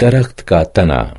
दरख्त का तना